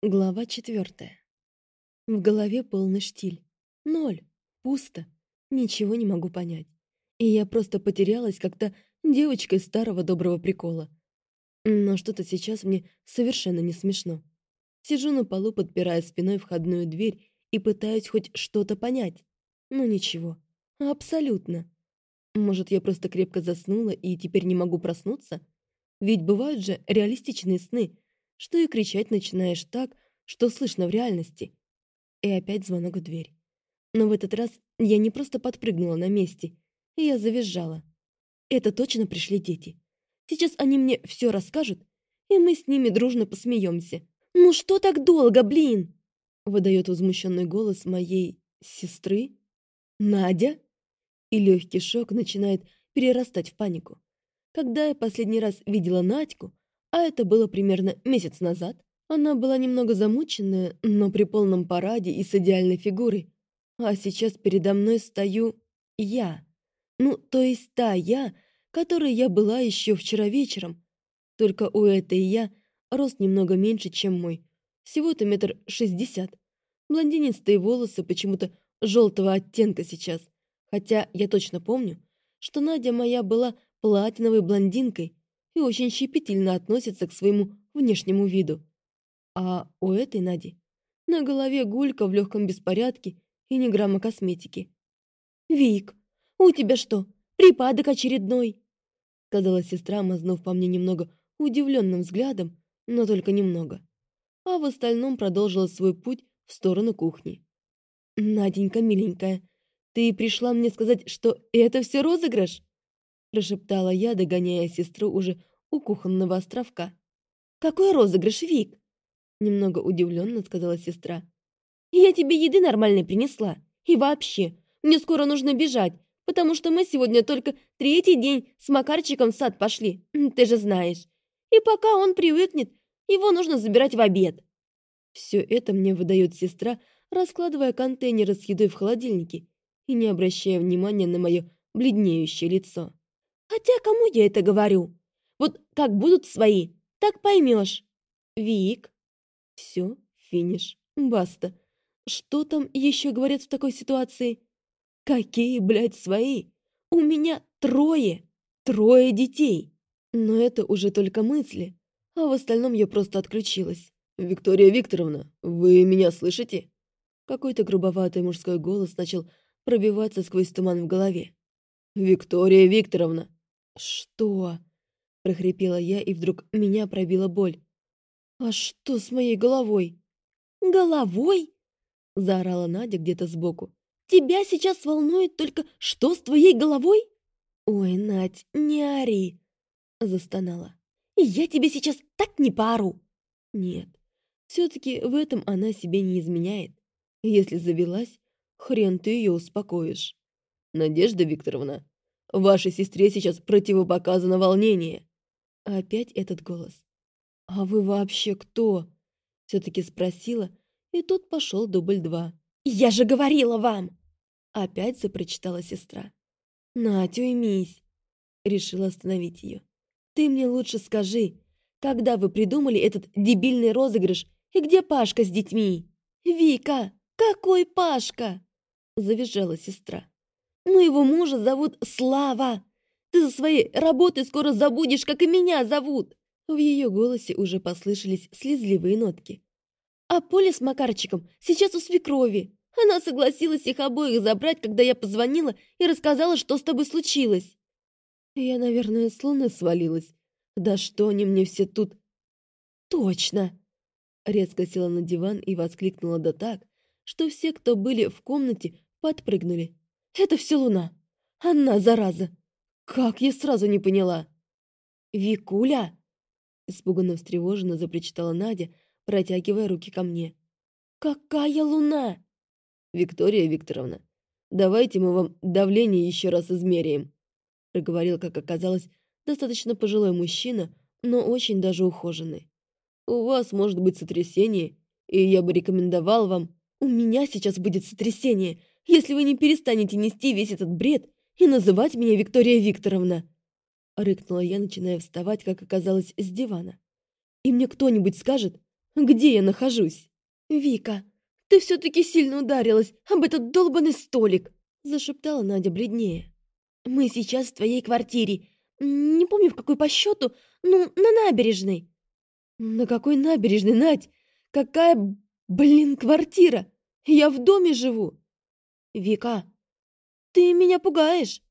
Глава четвертая. В голове полный штиль. Ноль. Пусто. Ничего не могу понять. И я просто потерялась, как то девочка из старого доброго прикола. Но что-то сейчас мне совершенно не смешно. Сижу на полу, подпирая спиной входную дверь и пытаюсь хоть что-то понять. Но ничего. Абсолютно. Может, я просто крепко заснула и теперь не могу проснуться? Ведь бывают же реалистичные сны — что и кричать начинаешь так, что слышно в реальности. И опять звонок в дверь. Но в этот раз я не просто подпрыгнула на месте, я завизжала. Это точно пришли дети. Сейчас они мне все расскажут, и мы с ними дружно посмеемся. «Ну что так долго, блин?» выдает возмущенный голос моей сестры. «Надя?» И легкий шок начинает перерастать в панику. Когда я последний раз видела Надьку, а это было примерно месяц назад. Она была немного замученная, но при полном параде и с идеальной фигурой. А сейчас передо мной стою я. Ну, то есть та я, которой я была еще вчера вечером. Только у этой я рост немного меньше, чем мой. Всего-то метр шестьдесят. Блондинистые волосы почему-то желтого оттенка сейчас. Хотя я точно помню, что Надя моя была платиновой блондинкой, и очень щепетильно относится к своему внешнему виду. А у этой Нади на голове гулька в легком беспорядке и ни грамма косметики. «Вик, у тебя что, припадок очередной?» сказала сестра, мазнув по мне немного удивленным взглядом, но только немного. А в остальном продолжила свой путь в сторону кухни. «Наденька, миленькая, ты пришла мне сказать, что это все розыгрыш?» прошептала я, догоняя сестру уже у кухонного островка. «Какой розыгрыш, Вик?» Немного удивленно сказала сестра. «Я тебе еды нормальной принесла. И вообще, мне скоро нужно бежать, потому что мы сегодня только третий день с Макарчиком в сад пошли, ты же знаешь. И пока он привыкнет, его нужно забирать в обед». Все это мне выдает сестра, раскладывая контейнеры с едой в холодильнике и не обращая внимания на мое бледнеющее лицо. «Хотя кому я это говорю?» Вот как будут свои, так поймешь. Вик. Все, финиш. Баста. Что там еще говорят в такой ситуации? Какие, блядь, свои? У меня трое. Трое детей. Но это уже только мысли. А в остальном я просто отключилась. «Виктория Викторовна, вы меня слышите?» Какой-то грубоватый мужской голос начал пробиваться сквозь туман в голове. «Виктория Викторовна!» «Что?» Прохрипела я, и вдруг меня пробила боль. «А что с моей головой?» «Головой?» — заорала Надя где-то сбоку. «Тебя сейчас волнует только, что с твоей головой?» «Ой, Надь, не ори!» — застонала. «Я тебе сейчас так не пару!» «Нет, все-таки в этом она себе не изменяет. Если завелась, хрен ты ее успокоишь». «Надежда Викторовна, вашей сестре сейчас противопоказано волнение. Опять этот голос. «А вы вообще кто?» Все-таки спросила, и тут пошел дубль два. «Я же говорила вам!» Опять запрочитала сестра. «Надь, уймись!» Решила остановить ее. «Ты мне лучше скажи, когда вы придумали этот дебильный розыгрыш и где Пашка с детьми?» «Вика, какой Пашка?» Завизжала сестра. «Моего мужа зовут Слава!» Ты за своей работой скоро забудешь, как и меня зовут!» В ее голосе уже послышались слезливые нотки. «А Поля с Макарчиком сейчас у свекрови. Она согласилась их обоих забрать, когда я позвонила и рассказала, что с тобой случилось». Я, наверное, с луны свалилась. Да что они мне все тут... «Точно!» Резко села на диван и воскликнула да так, что все, кто были в комнате, подпрыгнули. «Это все луна! Она, зараза! Как я сразу не поняла? Викуля? Испуганно встревоженно запричитала Надя, протягивая руки ко мне. Какая луна? Виктория Викторовна, давайте мы вам давление еще раз измеряем, проговорил, как оказалось, достаточно пожилой мужчина, но очень даже ухоженный. У вас может быть сотрясение, и я бы рекомендовал вам... У меня сейчас будет сотрясение, если вы не перестанете нести весь этот бред и называть меня Виктория Викторовна!» Рыкнула я, начиная вставать, как оказалось, с дивана. «И мне кто-нибудь скажет, где я нахожусь. «Вика, ты все-таки сильно ударилась об этот долбанный столик!» зашептала Надя бледнее. «Мы сейчас в твоей квартире. Не помню, в какой по счету, ну, на набережной». «На какой набережной, Надь? Какая, блин, квартира? Я в доме живу!» «Вика, ты меня пугаешь!»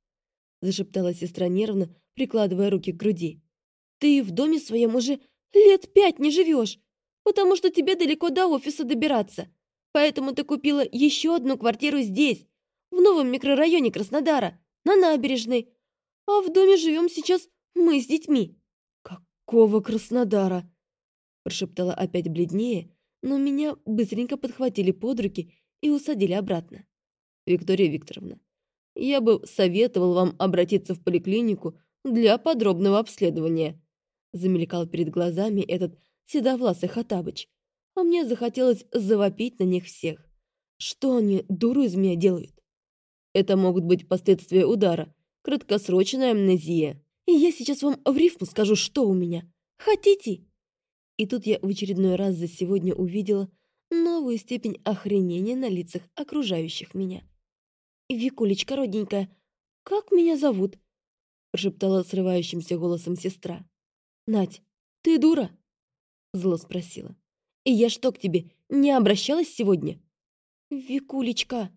зашептала сестра нервно, прикладывая руки к груди. «Ты в доме своем уже лет пять не живешь, потому что тебе далеко до офиса добираться. Поэтому ты купила еще одну квартиру здесь, в новом микрорайоне Краснодара, на набережной. А в доме живем сейчас мы с детьми». «Какого Краснодара?» прошептала опять бледнее, но меня быстренько подхватили под руки и усадили обратно. «Виктория Викторовна, я бы советовал вам обратиться в поликлинику для подробного обследования. Замелькал перед глазами этот седовласый Хатабыч, а мне захотелось завопить на них всех. Что они, дуру из меня делают? Это могут быть последствия удара, краткосрочная амнезия. И я сейчас вам в рифму скажу, что у меня. Хотите? И тут я в очередной раз за сегодня увидела новую степень охренения на лицах окружающих меня. «Викулечка, родненькая, как меня зовут?» прошептала срывающимся голосом сестра. «Надь, ты дура?» зло спросила. «И я что к тебе, не обращалась сегодня?» «Викулечка!»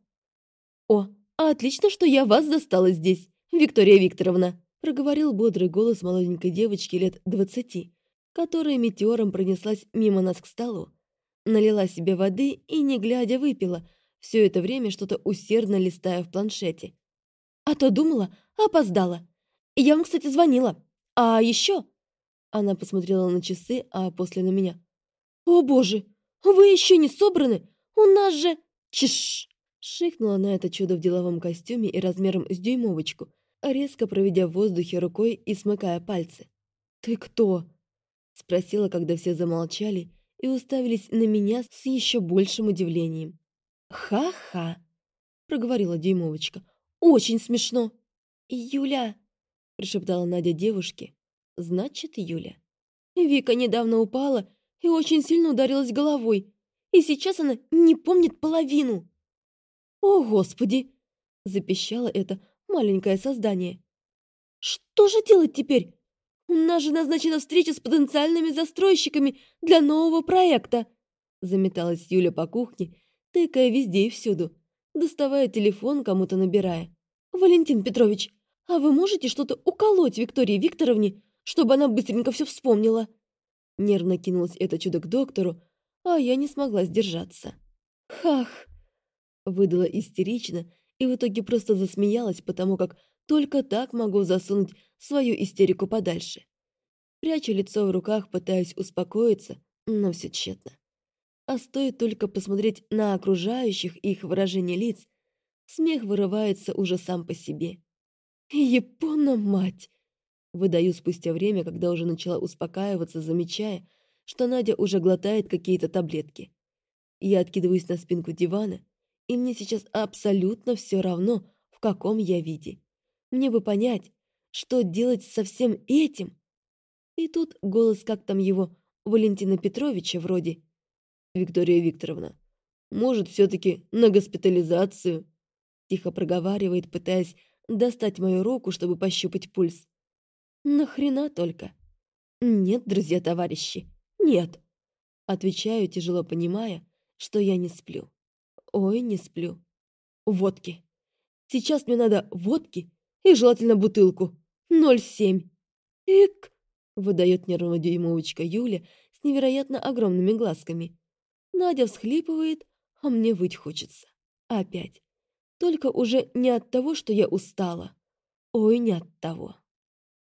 «О, отлично, что я вас застала здесь, Виктория Викторовна!» проговорил бодрый голос молоденькой девочки лет двадцати, которая метеором пронеслась мимо нас к столу. Налила себе воды и, не глядя, выпила, все это время что-то усердно листая в планшете. «А то думала, опоздала. Я вам, кстати, звонила. А еще...» Она посмотрела на часы, а после на меня. «О боже, вы еще не собраны? У нас же...» «Чш!» Шикнула на это чудо в деловом костюме и размером с дюймовочку, резко проведя в воздухе рукой и смыкая пальцы. «Ты кто?» Спросила, когда все замолчали и уставились на меня с еще большим удивлением. «Ха-ха!» — проговорила Дюймовочка. «Очень смешно!» «Юля!» — прошептала Надя девушке. «Значит, Юля». Вика недавно упала и очень сильно ударилась головой, и сейчас она не помнит половину. «О, Господи!» — запищало это маленькое создание. «Что же делать теперь? У нас же назначена встреча с потенциальными застройщиками для нового проекта!» Заметалась Юля по кухне тыкая везде и всюду, доставая телефон, кому-то набирая. «Валентин Петрович, а вы можете что-то уколоть Виктории Викторовне, чтобы она быстренько все вспомнила?» Нервно кинулось это чудо к доктору, а я не смогла сдержаться. «Хах!» Выдала истерично и в итоге просто засмеялась, потому как только так могу засунуть свою истерику подальше. Прячу лицо в руках, пытаясь успокоиться, но все тщетно а стоит только посмотреть на окружающих их выражение лиц, смех вырывается уже сам по себе. «Япона, мать!» Выдаю спустя время, когда уже начала успокаиваться, замечая, что Надя уже глотает какие-то таблетки. Я откидываюсь на спинку дивана, и мне сейчас абсолютно все равно, в каком я виде. Мне бы понять, что делать со всем этим. И тут голос, как там его, Валентина Петровича вроде, Виктория Викторовна, может, все-таки на госпитализацию?» Тихо проговаривает, пытаясь достать мою руку, чтобы пощупать пульс. «Нахрена только?» «Нет, друзья-товарищи, нет!» Отвечаю, тяжело понимая, что я не сплю. Ой, не сплю. Водки. Сейчас мне надо водки и желательно бутылку. Ноль семь. Ик! Выдает нервно дюймовочка Юля с невероятно огромными глазками. Надя всхлипывает, а мне выть хочется. Опять. Только уже не от того, что я устала. Ой, не от того.